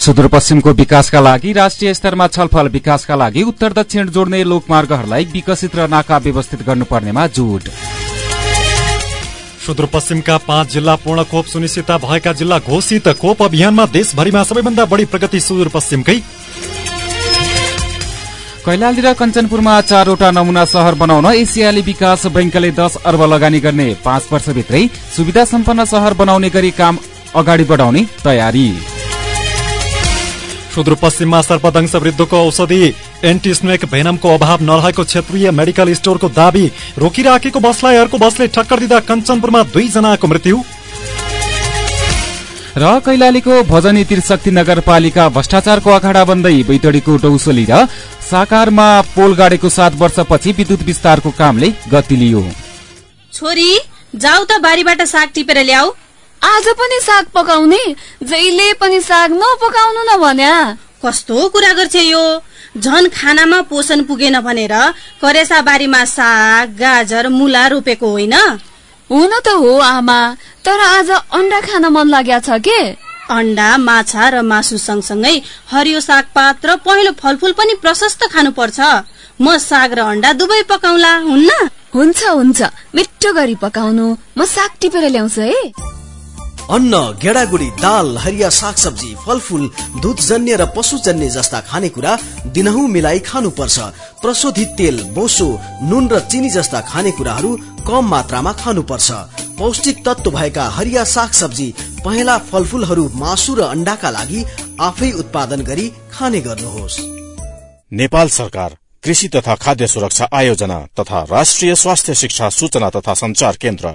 सुदूरपश्चिमको विकासका लागि राष्ट्रिय स्तरमा छलफल विकासका लागि उत्तर दक्षिण जोड्ने लोकमार्गहरूलाई विकसित र नाका व्यवस्थित गर्नुपर्नेमा जोड सुदूरपश्चिमका पाँच जिल्ला पूर्ण खोप सुनिश्चितता भएका जिल्ला घोषित खोप अभियानमा देशभरिमा सबैभन्दा बढी प्रगति सुदूरपश्चिमकै। कैलाली र कञ्चनपुरमा चारवटा नमूना शहर बनाउन एसियाली विकास बैंकले दश अर्ब लगानी गर्ने पाँच वर्षभित्रै सुविधा सम्पन्न शहर बनाउने गरी काम अगाडि बढाउने तयारी। सुदूरपश्चिममा सर्पदंश वृद्धको औषधि एन्टी स्नेक भेनमको अभाव नरहेको क्षेत्रीय मेडिकल स्टोरको दावी रोकिराखेको बसलाई अर्को बसले ठक्कर दिँदा कञ्चनपुरमा दुईजनाको मृत्यु। र कैलालीको भजनी त्रिशक्ति नगरपालिका भ्रष्टाचारको अखाडा बन्दै बैतडीको डौसली र साकारमा पोल गाडेको सात वर्षपछि विद्युत विस्तारको कामले गति लियो। छोरी जाऊ त बारीबाट साग टिपेर ल्याऊ। आज पनि साग पकाउने? जहिले पनि साग नपकाउनु न भन्या। कस्तो कुरा गर्छ यो? झन खानामा पोषण पुगेन भनेर करेसा बारीमा साग गाजर मुला रोपेको होइन? हुन त हो आमा। तर आज अन्डा खान मन लाग्या छ के? अन्डा माछा र मासु सँगसँगै हरियो सागपात र पहेँलो फलफुल पनि प्रशस्त खानुपर्छ। म साग र अन्डा दुवै पकाउला हुन्न? हुन्छ हुन्छ। मिठो गरी पकाउनु। म साग टिपेर ल्याउँछु है। अन्न गेडागुडी दाल हरिया सागसब्जी फलफुल दुधजन्य र पशुजन्य जस्ता खानेकुरा दिनहुँ मिलाई खानुपर्छ। प्रशोधित तेल बोसो नुन र चिनी जस्ता खानेकुराहरू कम मात्रामा खानुपर्छ। पौष्टिक तत्व भएका हरिया सागसब्जी पहेँला फलफुलहरू मासु र अण्डाका लागि आफै उत्पादन गरी खाने गर्नुहोस्। नेपाल सरकार कृषि तथा खाद्य सुरक्षा आयोजना तथा राष्ट्रिय स्वास्थ्य शिक्षा सूचना तथा संचार केन्द्र।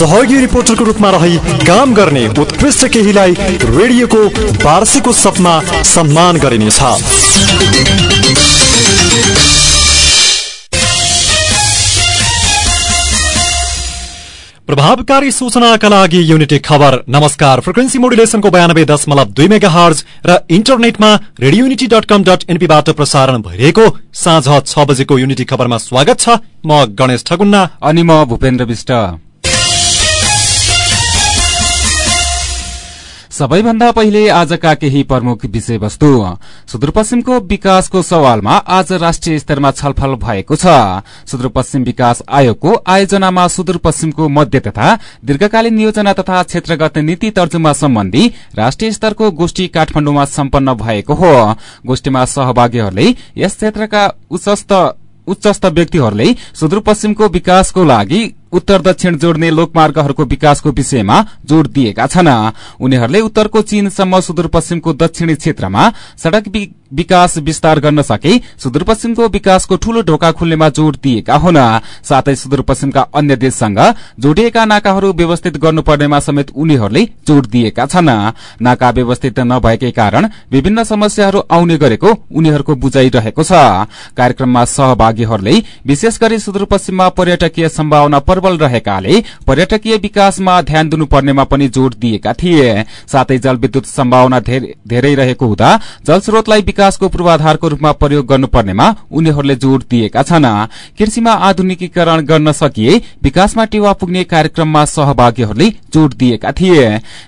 सहयोगी रिपोर्टरको रूपमा रही काम गर्ने उत्कृष्ट केहीलाई रेडियोको वार्षिक उत्सवमा सम्मान गरिनेछ। प्रभावकारी सूचनाका लागि युनिटी खबर। नमस्कार। फ्रिक्वेन्सी मोडुलेसनको बयानब्बे दशमलव दुई मेगा हर्ज र इन्टरनेटमा radio unity dot com dot एनपीबाट प्रसारण भइरहेको साँझ छ बजेको युनिटी खबरमा स्वागत छ। म गणेश ठगुन्ना। अनि म भूपेन्द्र विष्ट। सबैभन्दा पहिले आजका केही प्रमुख विषयवस्तु। सुदूरपश्चिमको विकासको सवालमा आज राष्ट्रिय स्तरमा छलफल भएको छ। सुदूरपश्चिम विकास आयोगको आयोजनामा सुदूरपश्चिमको मध्य तथा दीर्घकालीन योजना तथा क्षेत्रगत नीति तर्जुमा सम्बन्धी राष्ट्रिय स्तरको गोष्ठी काठमाडौँमा सम्पन्न भएको हो। गोष्ठीमा सहभागीहरूले यस क्षेत्रका उच्चस्त व्यक्तिहरूले सुदूरपश्चिमको विकासको लागि उत्तर दक्षिण जोड्ने लोकमार्गहरूको विकासको विषयमा जोड़ दिएका छन्। उनीहरूले उत्तरको चीनसम्म सुदूरपश्चिमको दक्षिणी क्षेत्रमा सड़क विकास विस्तार गर्न सके सुदूरपश्चिमको विकासको ठूलो ढोका खुल्नेमा जोड़ दिएका हुन् साथै सुदूरपश्चिमका अन्य देशसँग जोडिएका नाकाहरू व्यवस्थित गर्नुपर्नेमा समेत उनीहरूले जोड़ दिएका छन्। नाका व्यवस्थित नभएकै कारण विभिन्न समस्याहरू आउने गरेको उनीहरूको बुझाइरहेको छ। कार्यक्रममा सहभागीहरूले विशेष गरी सुदूरपश्चिममा पर्यटकीय सम्भावना प्रबल रहेकाले पर्यटकीय विकासमा ध्यान दिनुपर्नेमा पनि जोड़ दिएका थिए। साथै जलविद्युत सम्भावना धेरै रहेको हुँदा जलस्रोतलाई विकासको पूर्वाधारको रूपमा प्रयोग गर्नुपर्नेमा उनीहरूले जोड़ दिएका छन्। कृषिमा आधुनिकीकरण गर्न सकिए विकासमा टेवा पुग्ने कार्यक्रममा सहभागीहरूले जोड़ दिएका थिए।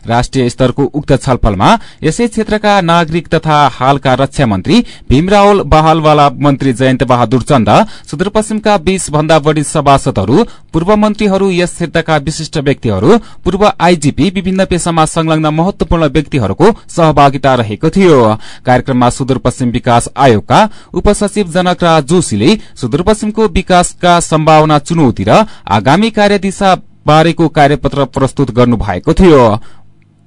राष्ट्रिय स्तरको उक्त छलफलमा यसै क्षेत्रका नागरिक तथा हालका रक्षा मन्त्री भीमरावल बहालवाला मन्त्री जयन्त बहादुर चन्द सुदूरपश्चिमका बीस भन्दा बढ़ी सभासदहरू पूर्व मन्त्रीहरू यस क्षेत्रका विशिष्ट व्यक्तिहरू पूर्व आईजीपी विभिन्न पेशामा संलग्न महत्वपूर्ण व्यक्तिहरूको सहभागिता रहेको थियो। कार्यक्रममा सुदूरपश्चिम विकास आयोगका उपसचिव जनक राज जोशीले सुदूरपश्चिमको विकासका सम्भावना चुनौती र आगामी कार्यदिशा बारेको कार्यपत्र प्रस्तुत गर्नु भएको थियो।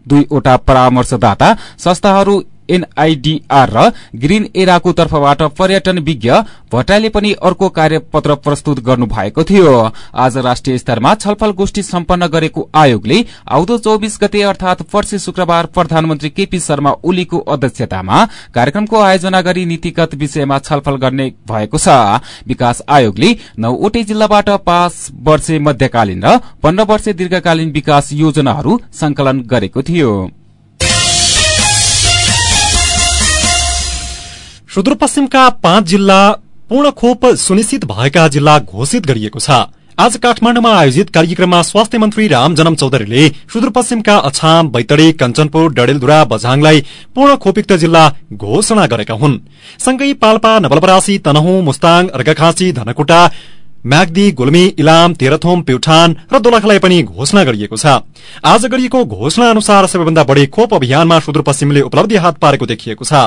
दुईवटा परामर्शदाता संस्थाहरू एनआईडीआर र ग्रीन एराको तर्फबाट पर्यटन विज्ञ भट्टाले पनि अर्को कार्यपत्र प्रस्तुत गर्नु भएको थियो। आज राष्ट्रिय स्तरमा छलफल गोष्ठी सम्पन्न गरेको आयोगले आउँदो चौबिस गते अर्थात पर्सि शुक्रबार प्रधानमन्त्री केपी शर्मा ओलीको अध्यक्षतामा कार्यक्रमको आयोजना गरी नीतिगत विषयमा छलफल गर्ने भएको छ। विकास आयोगले नौवटै जिल्लाबाट पाँच वर्षे मध्यकालीन र पन्ध्र वर्षे दीर्घकालीन विकास योजनाहरू संकलन गरेको थियो। सुदूरपश्चिमका पाँच जिल्ला पूर्ण खोप सुनिश्चित भएका जिल्ला घोषित गरिएको छ। आज काठमाडौँमा आयोजित कार्यक्रममा स्वास्थ्य मन्त्री राम जनम चौधरीले सुदूरपश्चिमका अछाम बैतडी कञ्चनपुर डडेलधुरा बझाङलाई पूर्ण खोपयुक्त जिल्ला घोषणा गरेका हुन्। सँगै पाल्पा नवलपरासी तनहुँ मुस्ताङ अर्घाखाँची धनकुटा म्याग्दी गुल्मी इलाम तेह्रथोम प्युठान र दोलखालाई पनि घोषणा गरिएको छ। आज गरिएको घोषणा अनुसार सबैभन्दा बढ़ी खोप अभियानमा सुदूरपश्चिमले उपलब्धि हात पारेको देखिएको छ।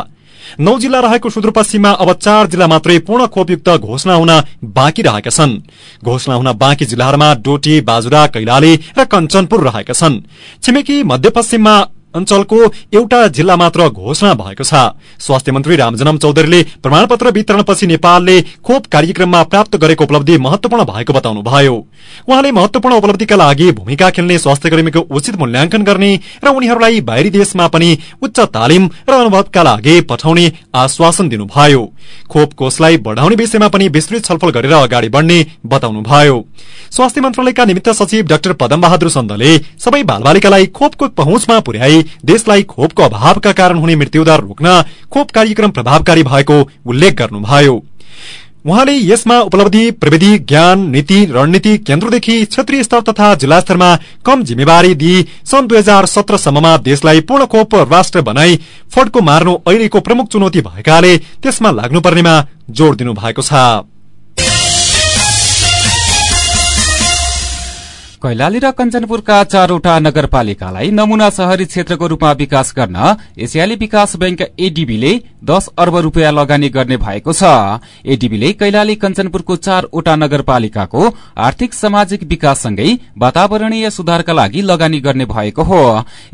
नौ जिल्ला रहेको सुदूरपश्चिममा अब चार जिल्ला मात्रै पूर्ण खोपयुक्त घोषणा हुन बाँकी रहेका छन्। घोषणा हुन बाँकी जिल्लाहरूमा डोटी बाजुरा कैलाली र कञ्चनपुर रहेका छन्। छिमेकी मध्यपश्चिममा अञ्चलको एउटा जिल्ला मात्र घोषणा भएको छ। स्वास्थ्य मन्त्री रामजनम चौधरीले प्रमाणपत्र वितरणपछि नेपालले खोप कार्यक्रममा प्राप्त गरेको उपलब्धि महत्वपूर्ण भएको बताउनुभयो। उहाँले महत्वपूर्ण उपलब्धिका लागि भूमिका खेल्ने स्वास्थ्य कर्मीको उचित मूल्याङ्कन गर्ने र उनीहरूलाई बाहिरी देशमा पनि उच्च तालिम र अनुभवका लागि पठाउने आश्वासन दिनुभयो। खोप कोषलाई बढ़ाउने विषयमा पनि विस्तृत छलफल गरेर अगाडि बढ़ने बताउनुभयो। स्वास्थ्य मन्त्रालयका निमित्त सचिव डाक्टर पदम बहादुर सन्दले सबै बालबालिकालाई खोपको पहुँचमा पुर्याई देशलाई खोपको अभावका कारण हुने मृत्युदर रोक्न खोप कार्यक्रम प्रभावकारी भएको उल्लेख गर्नुभयो। उहाँले यसमा उपलब्धि प्रविधि ज्ञान नीति रणनीति केन्द्रदेखि क्षेत्रीय स्तर तथा जिल्ला स्तरमा कम जिम्मेवारी दिई सन् दुई हजार सत्रसम्ममा देशलाई पूर्ण खोप राष्ट्र बनाई फड्को मार्नु अहिलेको प्रमुख चुनौती भएकाले त्यसमा लाग्नुपर्नेमा जोड़ दिनु भएको छ। कैलाली र कञ्चनपुरका चारवटा नगरपालिकालाई नमूना शहरी क्षेत्रको रूपमा विकास गर्न एसियाली विकास बैंक एडीबीले दश अर्ब रूपियाँ लगानी गर्ने भएको छ। एडीबीले कैलाली कञ्चनपुरको चारवटा नगरपालिकाको आर्थिक सामाजिक विकाससँगै वातावरणीय सुधारका लागि लगानी गर्ने भएको हो।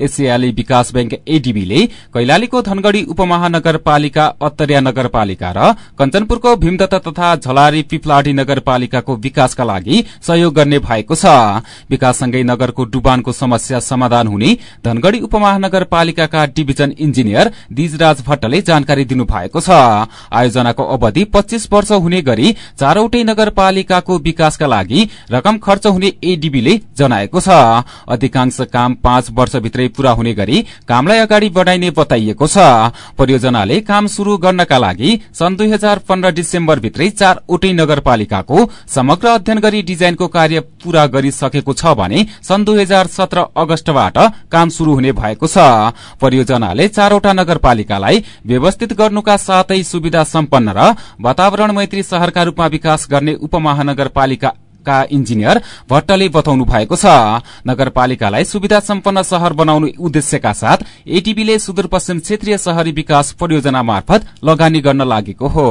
एसियाली विकास बैंक एडीबीले कैलालीको धनगढ़ी उपमहानगरपालिका अत्तरिया नगरपालिका र कञ्चनपुरको भीमदत्त तथा झलारी पिपलाडी नगरपालिकाको विकासका लागि सहयोग गर्ने भएको छ। विकाससँगै नगरको डुबानको समस्या समाधान हुने धनगढ़ी उपमहानगरपालिकाका डिभिजन इन्जिनियर दिजराज भट्टले जानकारी दिनुभएको छ। आयोजनाको अवधि पच्चीस वर्ष हुने गरी चारवटै नगरपालिकाको विकासका लागि रकम खर्च हुने एडीबीले जनाएको छ। अधिकांश काम पाँच वर्षभित्रै पूरा हुने गरी कामलाई अगाडि बढ़ाइने बताइएको छ। परियोजनाले काम शुरू गर्नका लागि सन् दुई हजार पन्ध्र डिसेम्बरभित्रै चारवटै नगरपालिकाको समग्र अध्ययन गरी डिजाइनको कार्य पूरा गरिसकेको गरिएको छ भने सन् दुई हजार सत्र अगस्तबाट काम शुरू हुने भएको छ। परियोजनाले चारवटा नगरपालिकालाई व्यवस्थित गर्नुका साथै सुविधा सम्पन्न र वातावरण मैत्री शहरका रूपमा विकास गर्ने उपमहानगरपालिका का इन्जिनियर भट्टले बताउनु भएको छ। नगरपालिकालाई सुविधा सम्पन्न शहर बनाउनु उद्देश्यका साथ एटीबीले सुदूरपश्चिम क्षेत्रीय शहरी विकास परियोजना मार्फत लगानी गर्न लागेको हो।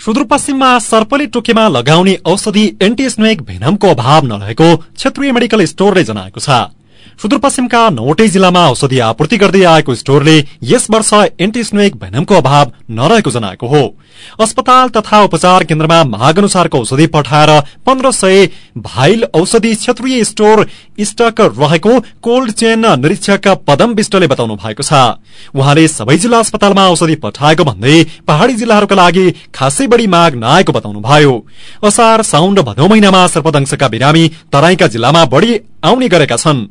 सुदूरपश्चिममा सर्पले टोकेमा लगाउने औषधि एन्टिस्नोइक भेनमको अभाव नरहेको क्षेत्रीय मेडिकल स्टोरले जनाएको छ। सुदूरपश्चिमका नौवटै जिल्लामा औषधि आपूर्ति गर्दै आएको स्टोरले यस वर्ष एन्टिस्नोइक भेनमको अभाव नरहेको जनाएको हो। अस्पताल तथा उपचार केन्द्रमा माग अनुसारको औषधि पठाएर पन्ध्र सय भाइल औषधि क्षेत्रीय स्टोर स्टक रहेको कोल्ड चेन निरीक्षक पदम विष्टले बताउनु भएको छ। उहाँले सबै जिल्ला अस्पतालमा औषधि पठाएको भन्दै पहाड़ी जिल्लाहरूका लागि खासै बढ़ी माग नआएको बताउनुभयो। असार साउन भदौ महिनामा सर्पदंशका बिरामी तराईका जिल्लामा बढ़ी आउने गरेका छन्।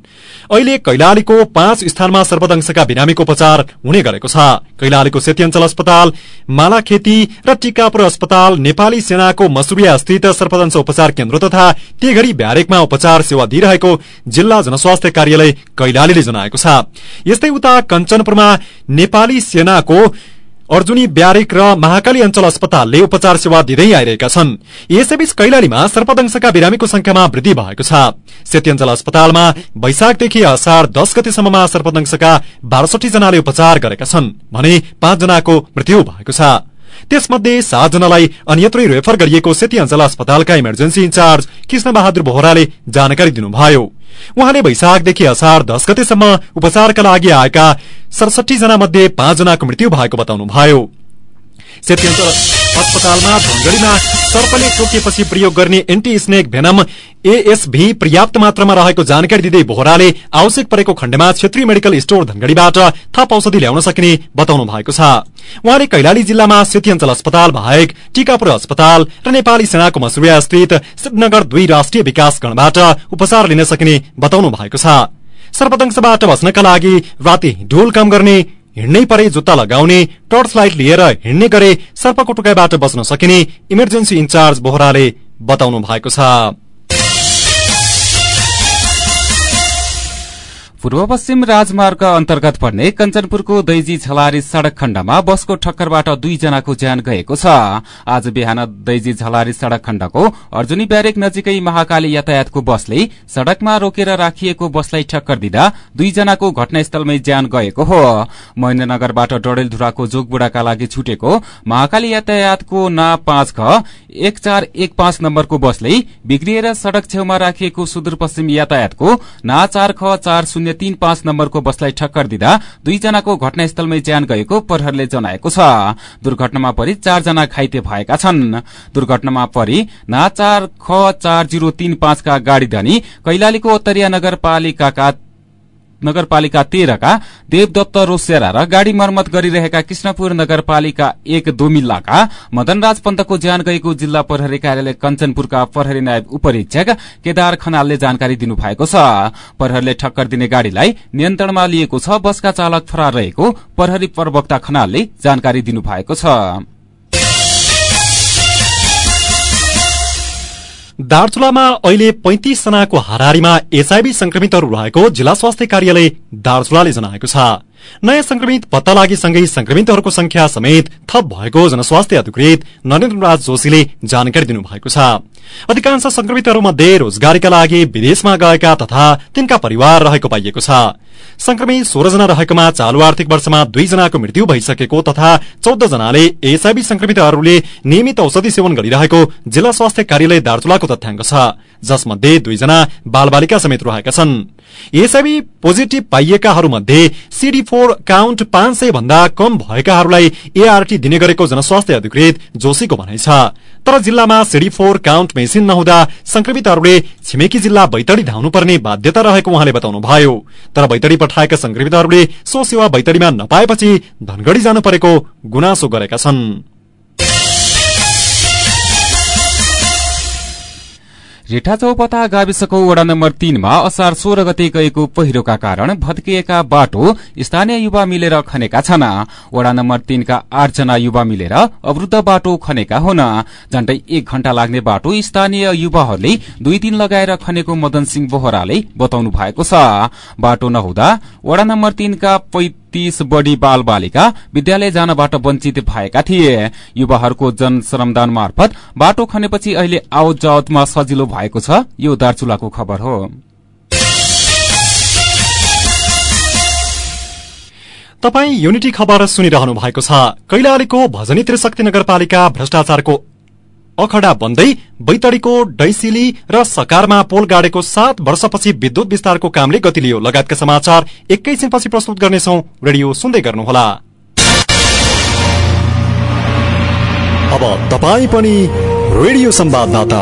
अहिले कैलालीको पाँच स्थानमा सर्पदंशका बिरामीको उपचार हुने गरेको छ। कैलालीको सेती अञ्चल अस्पताल मालाखेती र टिकापुर अस्पताल नेपाली सेनाको मसुरिया स्थित सर्पदंश उपचार केन्द्र तथा तेघरी ब्यारेकमा उपचार सेवा दिइरहेको जिल्ला जनस्वास्थ्य कार्यालय कैलालीले जनाएको छ। यस्तै उता कञ्चनपुरमा नेपाली सेनाको अर्जुनी ब्यारेक र महाकाली अञ्चल अस्पतालले उपचार सेवा दिँदै आइरहेका छन्। यसैबीच कैलालीमा सर्पदंशका बिरामीको संख्यामा वृद्धि भएको छ। सेती अञ्चल अस्पतालमा वैशाखदेखि असार दश गतेसम्ममा सर्पदंशका बाह्रसठी जनाले उपचार गरेका छन् भने पाँचजनाको मृत्यु भएको छ। त्यसमध्ये सातजनालाई अन्यत्रै रेफर गरिएको सेती अञ्चल अस्पतालका इमर्जेन्सी इन्चार्ज कृष्ण बहादुर बोहराले जानकारी दिनुभयो। उहाँले वैशाखदेखि असार दश गतेसम्म उपचारका लागि आएका सडसठी जना मध्ये पाँचजनाको मृत्यु भएको बताउनुभयो। अस्पतालमा धनगढ़ीमा सर्पले टोकिएपछि प्रयोग गर्ने एन्टी स्नेक भेनम एएसभी पर्याप्त मात्रामा रहेको जानकारी दिँदै बोहराले आवश्यक परेको खण्डमा क्षेत्रीय मेडिकल स्टोर धनगढ़ीबाट थप औषधि ल्याउन सकिने बताउनु भएको छ। उहाँले कैलाली जिल्लामा सेती अञ्चल अस्पताल बाहेक टीकापुर अस्पताल र नेपाली सेनाको मसुरिया स्थित श्रीनगर दुई राष्ट्रिय विकास गणबाट उपचार लिन सकिने बताउनु भएको छ। सर्पदंशबाट बच्नका लागि राति ढोल काम गर्ने हिँड्नै परे जुत्ता लगाउने टर्च लाइट लिएर हिँड्ने गरे सर्पको टुकाइबाट बच्न सकिने इमर्जेन्सी इन्चार्ज बोहराले बताउनु भएको छ। पूर्व पश्चिम राजमार्ग अन्तर्गत पर्ने कञ्चनपुरको दैजी झलारी सड़क खण्डमा बसको ठक्करबाट दुईजनाको ज्यान गएको छ। आज बिहान दैजी झलारी सड़क खण्डको अर्जुनी ब्यारेक नजिकै महाकाली यातायातको बसले सड़कमा रोकेर राखिएको बसलाई ठक्कर दिँदा दुईजनाको घटनास्थलमै ज्यान गएको हो। महेन्द्रनगरबाट डडेलधुराको जोगबुडाका लागि छुटेको महाकाली यातायातको ना पाँच ख एक चार एक पाँच नम्बरको बसले बिग्रिएर सड़क छेउमा राखिएको सुदूरपश्चिम यातायातको ना चार ख चार शून्य तीन पाँच नम्बरको बसलाई ठक्कर दिँदा दुईजनाको घटनास्थलमै ज्यान गएको प्रहरले जनाएको छ। दुर्घटनामा परि चारजना घाइते भएका छन्। दुर्घटनामा परि ना चार ख चार जीरो तीन पाँचका गाड़ी धनी कैलालीको उत्तरिया नगरपालिकाका नगरपालिका तेह्रका देवदत्त रोसेरा र गाड़ी मर्मत गरिरहेका कृष्णपुर नगरपालिका एक दोमिल्लाका मदनराज पन्तको ज्यान गएको जिल्ला प्रहरी कार्यालय कञ्चनपुरका प्रहरी नायब उपरीक्षक केदार खनालले जानकारी दिनुभएको छ। प्रहरीले ठक्कर दिने गाड़ीलाई नियन्त्रणमा लिएको छ बसका चालक फरार रहेको प्रहरी प्रवक्ता खनालले जानकारी दिनुभएको छ। दार्चुलामा अहिले पैंतिस जनाको हाराहारीमा एचआईभी संक्रमितहरू रहेको जिल्ला स्वास्थ्य कार्यालय दार्चुलाले जनाएको छ। नयाँ संक्रमित पत्ता लागेसँगै संक्रमितहरूको संख्या समेत थप भएको जनस्वास्थ्य अधिकृत नरेन्द्र राज जोशीले जानकारी दिनुभएको छ। अधिकांश संक्रमितहरूमध्ये रोजगारीका लागि विदेशमा गएका तथा तिनका परिवार रहेको पाइएको छ। संक्रमित सोह्रजना रहेकोमा चालू आर्थिक वर्षमा दुईजनाको मृत्यु भइसकेको तथा चौध जनाले एचआईभी संक्रमितहरूले नियमित औषधि सेवन गरिरहेको जिल्ला स्वास्थ्य कार्यालय दार्चुलाको तथ्याङ्क छ जसमध्ये दुईजना बालबालिका समेत रहेका छन्। एचआईभी पोजिटिभ पाइएकाहरूमध्ये सीडी फोर काउन्ट पाँच सय भन्दा कम भएकाहरूलाई एआरटी दिने गरेको जनस्वास्थ्य अधिकृत जोशीको भनाइ छ। तर जिल्लामा सीडी फोर काउन्ट मेसिन नहुँदा संक्रमितहरूले छिमेकी जिल्ला बैतडी धाउनुपर्ने बाध्यता रहेको उहाँले बताउनुभयो। तर बैतडी पठाएका संक्रमितहरूले सो सेवा बैतडीमा नपाएपछि धनगढ़ी जानु परेको गुनासो गरेका छन्। रिठा चौपता गाविसको वडा नम्बर तीनमा असार सोह्र गते गएको पहिरोका कारण भत्किएका बाटो स्थानीय युवा मिलेर खनेका छन्। वडा नम्बर तीनका आठजना युवा मिलेर अवरूद्ध बाटो खनेका हुन्। झण्डै एक घण्टा लाग्ने बाटो स्थानीय युवाहरूले दुई दिन लगाएर खनेको मदन सिंह बोहराले बताउनु भएको छ। बाटो नहुँदा वडा नम्बर तीनका तीस बढ़ी बाल बालिका विद्यालय जानबाट वञ्चित भएका थिए। युवाहरूको जन श्रमदान मार्फत बाटो खनेपछि अहिले आवत जावतमा सजिलो भएको छ यो दार्चुलाको खबर हो। तपाई युनिटी खबर सुनिरहनु भएको छ। कैलालीको भजनी त्रिशक्ति नगरपालिका भ्रष्टाचारको अखडा बन्दै बैतडीको डैसिली र सकारमा पोल गाडेको सात वर्षपछि विद्युत विस्तारको कामले गति लियो। लगायतका समाचार एकैछिनपछि प्रस्तुत गर्नेछौ। रेडियो सुन्दै गर्नुहोला। अब तपाईँ पनि रेडियो संवाददाता।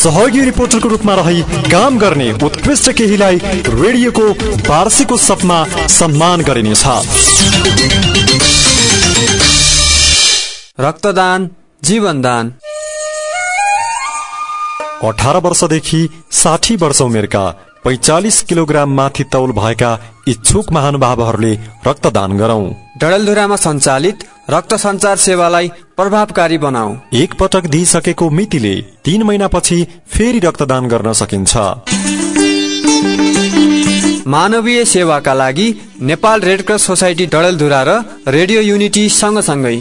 सहयोगी रिपोर्टरको रूपमा रही काम गर्ने उत्कृष्ट केहीलाई रेडियोको वार्षिक उत्सवमा सम्मान गरिनेछ। रक्तदान जीवनदान। अठार वर्षदेखि साठी वर्ष उमेरका पैचालिस किलोग्राम माथि तौल भएका इच्छुक महानुभावहरूले रक्तदान गरौं। डडेलधुरामा सञ्चालित रक्त सञ्चार सेवालाई प्रभावकारी बनाऊ। एक पटक दिइसकेको मितिले तीन महिनापछि फेरि रक्तदान गर्न सकिन्छ। मानवीय सेवाका लागि नेपाल रेडक्रस सोसाइटी डडेलधुरा र रेडियो युनिटी सँगसँगै।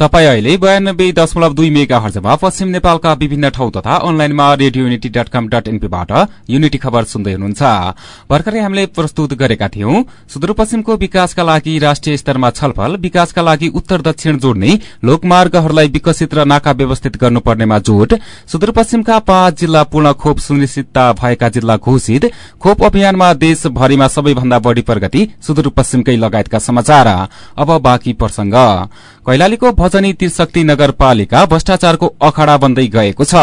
तपाईँ अहिले बयानब्बे दशमलव दुई मेगा हर्जमा पश्चिम नेपालका विभिन्न ठाउँ तथा अनलाइनमा radio unity dot com dot एनपीबाट unity खबर सुन्दै हुनुहुन्छ। भर्खरै हामीले प्रस्तुत गरेका थियौं सुदूरपश्चिमको विकासका लागि राष्ट्रिय स्तरमा छलफल विकासका लागि उत्तर दक्षिण जोड्ने लोकमार्गहरूलाई विकसित र नाका व्यवस्थित गर्नुपर्नेमा जोड सुदूरपश्चिमका पाँच जिल्ला पूर्ण खोप सुनिश्चितता भएका जिल्ला घोषित खोप अभियानमा देशभरिमा सबैभन्दा बढ़ी प्रगति सुदूरपश्चिमकै लगायतका समाचार। अब बाँकी प्रसंग कैलालीको भजनी त्रिशक्ति नगरपालिका भ्रष्टाचारको अखड़ा बन्दै गएको छ।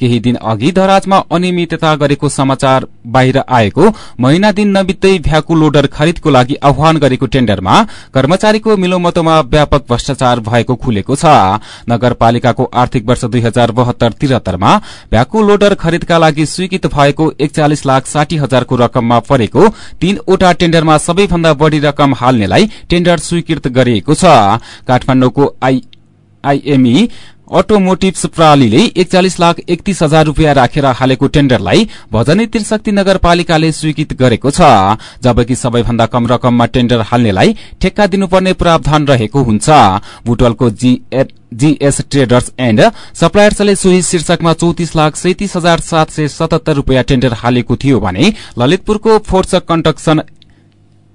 केही दिन अघि धराजमा अनियमितता गरेको समाचार बाहिर आएको महिना दिन नबित्दै भ्याकु लोडर खरिदको लागि आह्वान गरेको टेण्डरमा कर्मचारीको मिलोमतोमा व्यापक भ्रष्टाचार भएको खुलेको छ। नगरपालिकाको आर्थिक वर्ष दुई हजार बहत्तर त्रिहत्तरमा भ्याकु लोडर खरिदका लागि स्वीकृत भएको एकचालिस लाख साठी हजारको रकममा परेको तीनवटा टेण्डरमा सबैभन्दा बढ़ी रकम हाल्नेलाई टेण्डर स्वीकृत गरिएको छ। काठमाडौँको आईएमई अटोमोटिभ्स प्रणालीले एकचालिस लाख एकतीस हजार रूपियाँ राखेर हालेको टेण्डरलाई भजनी त्रिशक्ति नगरपालिकाले स्वीकृत गरेको छ। जबकि सबैभन्दा कम रकममा टेण्डर हाल्नेलाई ठेक्का दिनुपर्ने प्रावधान रहेको हुन्छ। बुटवलको जीएस ट्रेडर्स एण्ड सप्लायर्सले सोही शीर्षकमा चौतिस लाख सैतिस हजार सात सय सतहत्तर रूपियाँ टेण्डर हालेको थियो भने ललितपुरको फोर्स कन्स्ट्रक्सन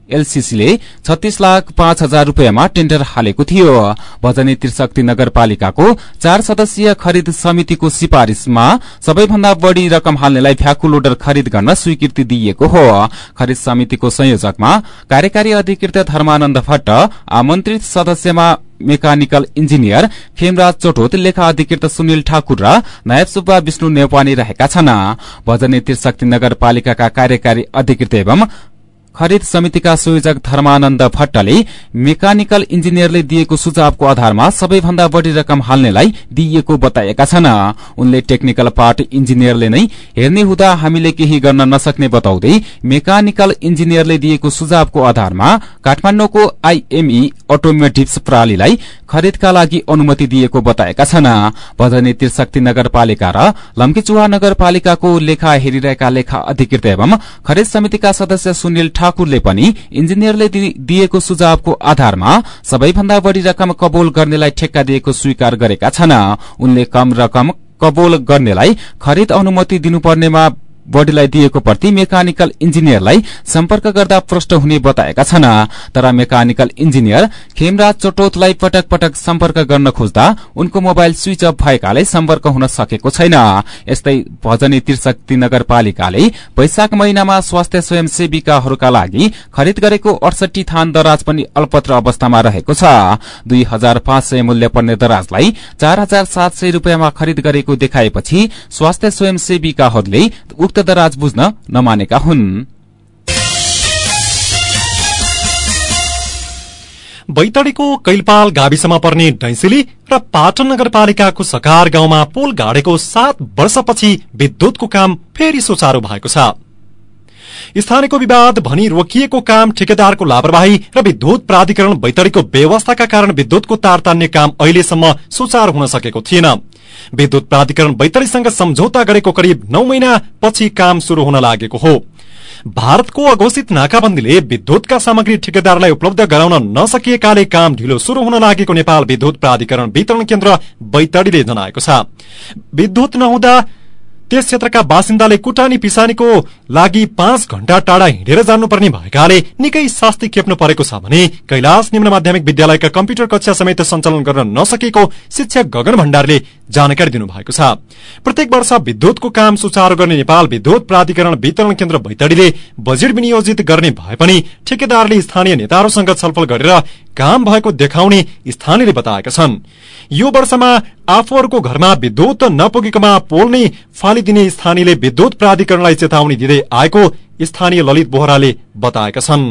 एलसीसीले छत्तीस लाख पाँच हजार रूपियाँमा टेण्डर हालेको थियो। भजनी त्रिशक्ति नगरपालिकाको चार सदस्यीय खरिद समितिको सिफारिशमा सबैभन्दा बढ़ी रकम हाल्नेलाई भ्याकु लोडर खरिद गर्न स्वीकृति दिइएको हो। खरिद समितिको संयोजकमा कार्यकारी अधिकृत धर्मानन्द भट्ट आमन्त्रित सदस्यमा मेकानिकल इन्जिनियर खेमराज चोटोत लेखा अधिकृत सुनिल ठाकुर र नायब सुब्बा विष्णु नेवानी रहेका छन्। भजनी त्रिशक्ति नगरपालिकाका कार्यकारी अधिकृत एवं खरिद समितिका संयोजक धर्मानन्द भट्टले मेकानिकल इन्जिनियरले दिएको सुझावको आधारमा सबैभन्दा बढ़ी रकम हाल्नेलाई दिइएको बताएका छन्। उनले टेक्निकल पार्ट इन्जिनियरले नै हेर्ने हुँदा हामीले केही गर्न नसक्ने बताउँदै मेकानिकल इन्जिनियरले दिएको सुझावको आधारमा काठमाडौँको आईएमई अटोमेटिभ्स प्रणालीलाई खरिदका लागि अनुमति दिएको बताएका छन्। भजनी त्रिशक्ति नगरपालिका र लम्कीचुवा नगरपालिकाको लेखा हेरिरहेका लेखा अधिकृत एवं खरिद समितिका सदस्य सुनिल ठाकुरले पनि इन्जिनियरले दिएको सुझावको आधारमा सबैभन्दा बढ़ी रकम कबोल गर्नेलाई ठेक्का दिएको स्वीकार गरेका छन्। उनले कम रकम कबोल गर्नेलाई खरिद अनुमति दिनुपर्नेमा बढ़ीलाई दिएको प्रति मेकानिकल इन्जिनियरलाई सम्पर्क गर्दा प्रष्ट हुने बताएका छन्। तर मेकानिकल इन्जिनियर खेमराज चोटोतलाई पटक पटक सम्पर्क गर्न खोज्दा उनको मोबाइल स्विच अफ भएकाले सम्पर्क हुन सकेको छैन। यस्तै भजनी त्रिशक्ति नगरपालिकाले वैशाख महिनामा स्वास्थ्य स्वयंसेविकाहरूका लागि खरिद गरेको अडसठी थान दराज पनि अल्पत्र अवस्थामा रहेको छ। दुई हजार पाँच सय मूल्य पर्ने दराजलाई चार हजार सात सय रूपियाँमा खरिद गरेको देखाएपछि स्वास्थ्य स्वयंसेविकाहरूले दराज बुझ्न नमानेका हुन्। बैतडीको कैलपाल गाविसमा पर्ने डैसिली र पाटन नगरपालिकाको सकार गाउँमा पोल गाडेको सात वर्षपछि विद्युतको काम फेरि सुचारू भएको छ। स्थानीयको विवाद भनी रोकिएको काम ठेकेदारको लापरवाही र विद्युत प्राधिकरण बैतडीको व्यवस्थाका कारण विद्युतको तार तान्ने काम अहिलेसम्म सुचारू हुन सकेको थिएन। विद्युत प्राधिकरण बैतडीसँग सम्झौता गरेको करिब नौ महिना पछि काम शुरू हुन लागेको हो। भारतको अघोषित नाकाबन्दीले विद्युतका सामग्री ठेकेदारलाई उपलब्ध गराउन नसकिएकाले काम ढिलो शुरू हुन लागेको नेपाल विद्युत प्राधिकरण वितरण केन्द्र बैतडीले जनाएको छ। विद्युत नहुँदा त्यस क्षेत्रका बासिन्दाले कुटानी पिसानीको लागि पाँच घण्टा टाढा हिँडेर जानुपर्ने भएकाले निकै शास्ति खेप्नु परेको छ भने कैलाश निम्न माध्यमिक विद्यालयका कम्प्युटर कक्षा समेत सञ्चालन गर्न नसकेको शिक्षक गगन भण्डारले जानकारी दिनुभएको छ। प्रत्येक वर्ष विद्युतको काम सुचारू गर्ने नेपाल विद्युत प्राधिकरण वितरण केन्द्र भैतडीले बजेट विनियोजित गर्ने भए पनि ठेकेदारले स्थानीय नेताहरूसँग छलफल गरेर काम भएको देखाउने स्थानीयले बताएका छन्। यो वर्षमा आफूहरूको घरमा विद्युत नपुगेकोमा पोल नै फालिदिने स्थानीयले विद्युत प्राधिकरणलाई चेतावनी दिँदै आएको स्थानीय ललित बोहराले बताएका छन्।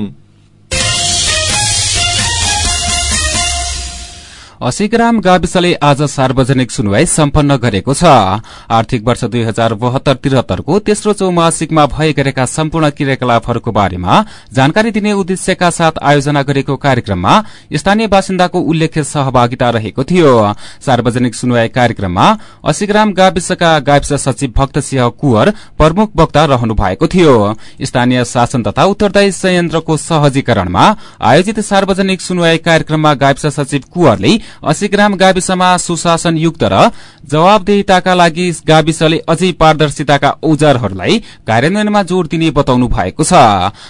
अस्सी ग्राम गाविसले आज सार्वजनिक सुनवाई सम्पन्न गरेको छ। आर्थिक वर्ष दुई हजार बहत्तर त्रिहत्तरको तेस्रो चौमासिकमा भए गरेका सम्पूर्ण क्रियाकलापहरूको बारेमा जानकारी दिने उद्देश्यका साथ आयोजना गरेको कार्यक्रममा स्थानीय बासिन्दाको उल्लेख्य सहभागिता रहेको थियो। सार्वजनिक सुनवाई कार्यक्रममा अस्सी ग्राम गाविसका गाविस सचिव भक्त सिंह कुवर प्रमुख वक्ता रहनु भएको थियो। स्थानीय शासन तथा उत्तरदायी संयन्त्रको सहजीकरणमा आयोजित सार्वजनिक सुनवाई कार्यक्रममा गाविस सचिव कुवरले अस्सी ग्राम गाविसमा सुशासन युक्त र जवाबदेहिताका लागि गाविसले अझै पारदर्शिताका औजारहरूलाई कार्यान्वयनमा जोड़ दिने बताउनु भएको छ।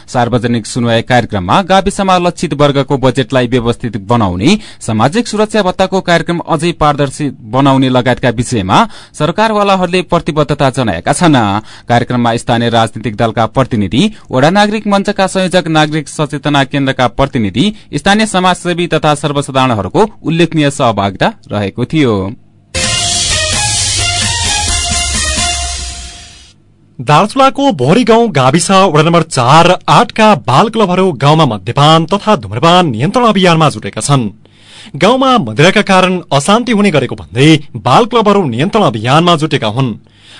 सार्वजनिक सुनवाई कार्यक्रममा गाविसमा लक्षित वर्गको बजेटलाई व्यवस्थित बनाउने सामाजिक सुरक्षा भत्ताको कार्यक्रम अझै पारदर्शी बनाउने लगायतका विषयमा सरकारवालाहरूले प्रतिबद्धता जनाएका छन्। कार्यक्रममा स्थानीय राजनीतिक दलका प्रतिनिधि वडा नागरिक मञ्चका संयोजक नागरिक सचेतना केन्द्रका प्रतिनिधि स्थानीय समाजसेवी तथा सर्वसाधारणहरूको उल्लेखनीय सहभागिता रहेको थियो। दार्चुलाको भोरी गाउँ गाविस वडा नम्बर चार आठका बाल क्लबहरू गाउँमा मध्यपान तथा धूम्रपान नियन्त्रण अभियानमा जुटेका छन्। गाउँमा मदिराका कारण अशान्ति हुने गरेको भन्दै बाल क्लबहरू नियन्त्रण अभियानमा जुटेका हुन्।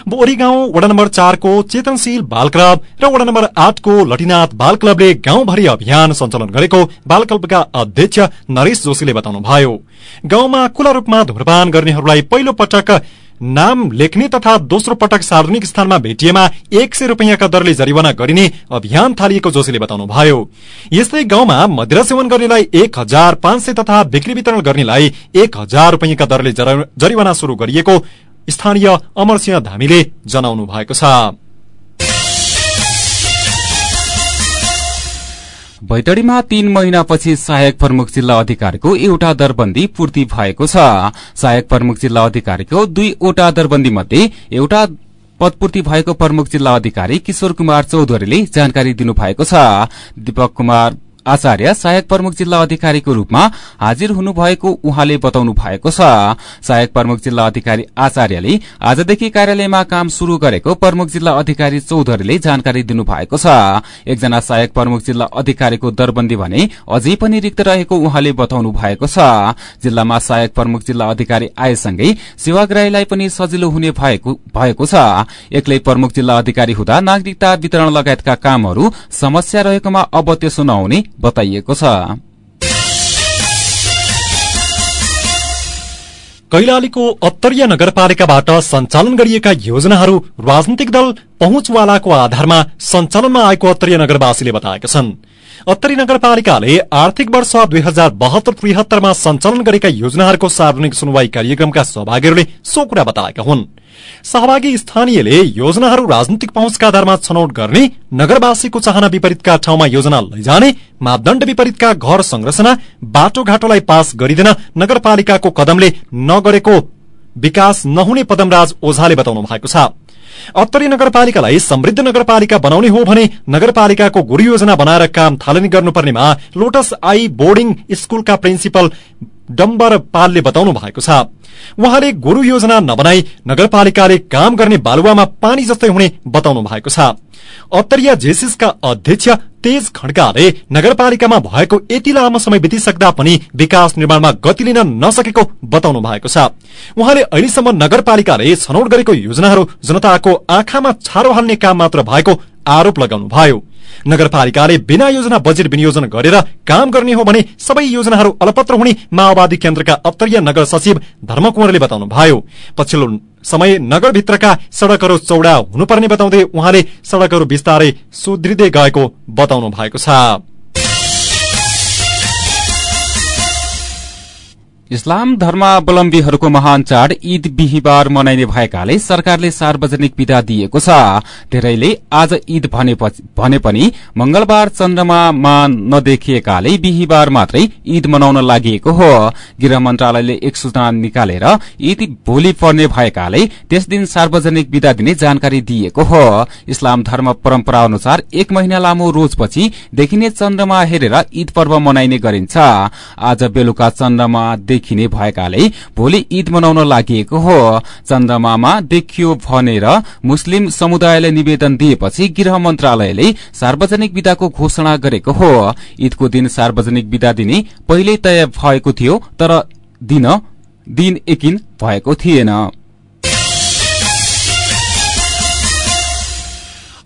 बोरी गाउँ वडा नम्बर चारको चेतनशील बाल क्लब र वडा नम्बर आठको लटिनाथ बाल क्लबले गाउँभरि अभियान सञ्चालन गरेको बाल क्लबका अध्यक्ष नरेश जोशीले बताउनुभयो। गाउँमा खुला रूपमा धूम्रपान गर्नेहरूलाई पहिलो पटक नाम लेख्ने तथा दोस्रो पटक सार्वजनिक स्थानमा भेटिएमा एक सय रुपियाँका दरले जरिवाना गरिने अभियान थालिएको जोशीले बताउनुभयो। यस्तै गाउँमा मदिरा सेवन गर्नेलाई एक हजार पाँच सय तथा बिक्री वितरण गर्नेलाई एक हजार रुपियाँका दरले जरिवाना शुरू गरिएको स्थानीय अमरसिंह धामीले जनाउनु भएको छ। बैतडीमा तीन महिनापछि सहायक प्रमुख जिल्ला अधिकारीको एउटा दरबन्दी पूर्ति भएको छ। सहायक प्रमुख जिल्ला अधिकारीको दुईवटा दरबन्दी मध्ये एउटा पदपूर्ति भएको प्रमुख जिल्ला अधिकारी किशोर कुमार चौधरीले जानकारी दिनुभएको छ। दीपक कुमार आचार्य सहायक प्रमुख जिल्ला अधिकारीको रूपमा हाजिर हुनुभएको उहाँले बताउनु भएको छ। सहायक प्रमुख जिल्ला अधिकारी आचार्यले आजदेखि कार्यालयमा काम शुरू गरेको प्रमुख जिल्ला अधिकारी चौधरीले जानकारी दिनुभएको छ। एकजना सहायक प्रमुख जिल्ला अधिकारीको दरबन्दी भने अझै पनि रिक्त रहेको उहाँले बताउनु भएको छ। जिल्लामा सहायक प्रमुख जिल्ला अधिकारी आएसँगै सेवाग्राहीलाई पनि सजिलो हुने भएको छ। एक्लै प्रमुख जिल्ला अधिकारी हुँदा नागरिकता वितरण लगायतका कामहरू समस्या रहेकोमा अब त्यसो नहुने बताइएको छ। कैलालीको अत्तरीय नगरपालिकाबाट सञ्चालन गरिएका योजनाहरू राजनीतिक दल पहुँचवालाको आधारमा सञ्चालनमा आएको अत्तरीय नगरवासीले बताएका छन्। अत्तरी नगरपालिकाले आर्थिक वर्ष दुई हजार बहत्तर त्रिहत्तरमा सञ्चालन गरेका योजनाहरूको सार्वजनिक सुनवाई कार्यक्रमका सहभागीहरूले सो कुरा बताएका हुन्। सहभागी स्थानीयले योजनाहरू राजनीतिक पहुँचका आधारमा छनौट गर्ने नगरवासीको चाहना विपरीतका ठाउँमा योजना लैजाने मापदण्ड विपरीतका घर संरचना बाटोघाटोलाई पास गरिदिन नगरपालिकाको कदमले नगरेको विकास नहुने पदमराज ओझाले बताउनु भएको छ। अत्तरी नगरपालिकालाई समृद्ध नगरपालिका बनाउने हो भने नगरपालिकाको गुरु योजना बनाएर काम थालनी गर्नुपर्नेमा लोटस आई बोर्डिङ स्कूलका प्रिन्सिपल डम्बर पालले बताउनु भएको छ। उहाँले गुरु योजना नबनाई नगरपालिकाले काम गर्ने बालुवामा पानी जस्तै हुने बताउनु भएको छ। अत्तरिया जेसिसका अध्यक्ष तेज खड्काले नगरपालिकामा भएको यति लामो समय बितिसक्दा पनि विकास निर्माणमा गति लिन नसकेको बताउनु भएको छ। उहाँले अहिलेसम्म नगरपालिकाले छनौट गरेको योजनाहरू जनताको आँखामा छारो हाल्ने काम मात्र भएको आरोप लगाउनु भयो। नगरपालिकाले बिना योजना बजेट विनियोजन गरेर काम गर्ने हो भने सबै योजनाहरू अलपत्र हुने माओवादी केन्द्रका अत्तरीय नगर सचिव धर्मकुमारले बताउनु भयो। पछिल्लो समय नगरभित्रका सड़कहरू चौड़ा हुनुपर्ने बताउँदै उहाँले सड़कहरू विस्तारै सुदृढै गएको बताउनु भएको छ। इस्लाम धर्मावलम्बीहरूको महान चाड ईद बिहिबार मनाइने भएकाले सरकारले सार्वजनिक विदा दिएको छ। धेरैले आज ईद भने पनि मंगलबार चन्द्रमामा नदेखिएकाले बिहिबार मात्रै ईद मनाउन लागि हो। गृह मन्त्रालयले एक सूचना निकालेर ईद भोलि पर्ने भएकाले त्यस दिन सार्वजनिक विदा दिने जानकारी दिएको हो। इस्लाम धर्म परम्परा अनुसार एक महिना लामो रोजपछि देखिने चन्द्रमा हेरेर ईद पर्व मनाइने गरिन्छ। आज बेलुका चन्द्रमा देखिने भएकाले भोलि ईद मनाउन लागि हो। चन्द्रमामा देखियो भनेर मुस्लिम समुदायले निवेदन दिएपछि गृह मन्त्रालयले सार्वजनिक विदाको घोषणा गरेको हो। ईदको दिन सार्वजनिक विदा दिने पहिल्यै तय भएको थियो तर दिन दिन एकिन भएको थिएन।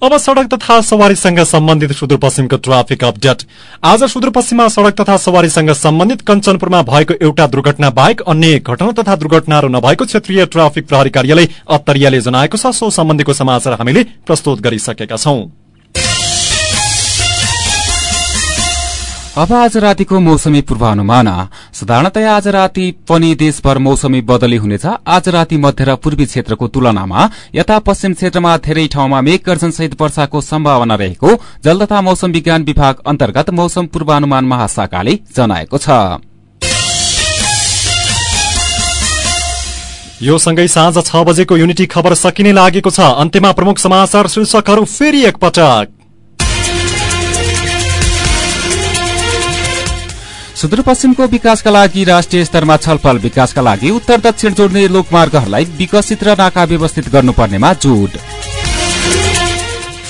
अब सड़क तथा सवारीसँग सम्बन्धित सुदूरपश्चिमको ट्राफिक अपडेट। आज सुदूरपश्चिममा सड़क तथा सवारीसँग सम्बन्धित कञ्चनपुरमा भएको एउटा दुर्घटना बाहेक अन्य घटना तथा दुर्घटनाहरू नभएको क्षेत्रीय ट्राफिक प्रहरी कार्यालय अत्तरियाले जनाएको छ। सो सम्बन्धीको समाचार हामीले प्रस्तुत गरिसकेका छौं। अब आज रातिको मौसमी पूर्वानुमान। साधारणतया आज राति पनि देशभर मौसमी बदली हुनेछ। आज राति मध्य र पूर्वी क्षेत्रको तुलनामा यता पश्चिम क्षेत्रमा धेरै ठाउँमा मेघगर्जनसहित वर्षाको सम्भावना रहेको जल तथा मौसम विज्ञान विभाग अन्तर्गत मौसम पूर्वानुमान महाशाखाले जनाएको छ। यो सँगै साँझ छ बजेको युनिटी खबर सकिने लागेको छ। अन्त्यमा प्रमुख समाचार शीर्षकहरू फेरि एकपटक। सुदूरपश्चिमको विकासका लागि राष्ट्रिय स्तरमा छलफल विकासका लागि उत्तर दक्षिण जोड्ने लोकमार्गहरूलाई विकसित र नाका व्यवस्थित गर्नुपर्नेमा जोड।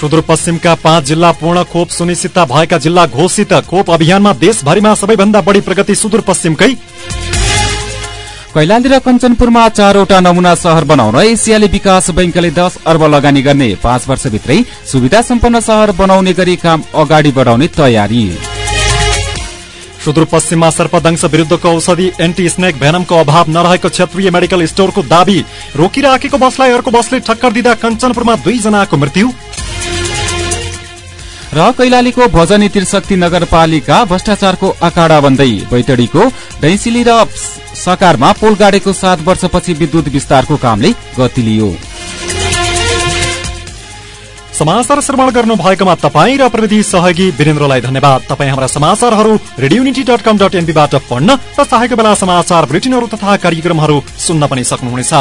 सुदूरपश्चिमका पाँच जिल्ला पूर्ण खोप सुनिश्चितता भएका जिल्ला घोषित खोप अभियानमा देशभरिमा सबैभन्दा बढी प्रगति सुदूरपश्चिमकै। कैलाली र कञ्चनपुरमा चारवटा नमूना शहर बनाउन एसियाली विकास बैंकले दश अर्ब लगानी गर्ने पाँच वर्षभित्रै सुविधा सम्पन्न शहर बनाउने गरी काम अगाडि बढाउने तयारी। सुदूरपश्चिममा सर्पदंश विरुद्धको औषधि एन्टी स्नेक भेनमको अभाव नरहेको क्षेत्रीय मेडिकल स्टोरको दावी रोकिराखेको बसलाई अर्को बसले ठक्कर दिँदा कञ्चनपुरमा दुईजनाको मृत्यु। र कैलालीको भजनी त्रिशक्ति नगरपालिका भ्रष्टाचारको अकाडा बन्दै बैतडीको डैसिली र सकारमा पोल गाडेको सात वर्षपछि विद्युत विस्तारको कामले गति लियो। समाचार श्रवण गर्नु भएकोमा तपाईँ र प्रविधि सहयोगी वीरेन्द्रलाई धन्यवाद। तपाईँ हाम्रा समाचारहरू रेडियोनिटी डट कम डट पढ्न र चाहेको बेला समाचार बुलेटिनहरू तथा कार्यक्रमहरू सुन्न पनि सक्नुहुनेछ।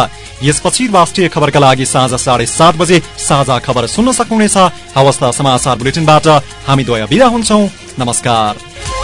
यसपछि राष्ट्रिय खबरका लागि साँझ साढे सात बजे साझा खबर सुन्न सक्नुहुनेछ। अवस्था समाचार बुलेटिनबाट हामी द्वय विदा हुन्छौ। नमस्कार।